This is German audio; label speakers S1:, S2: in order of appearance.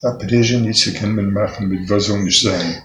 S1: Ta ist se kenn mit was soll ich sagen?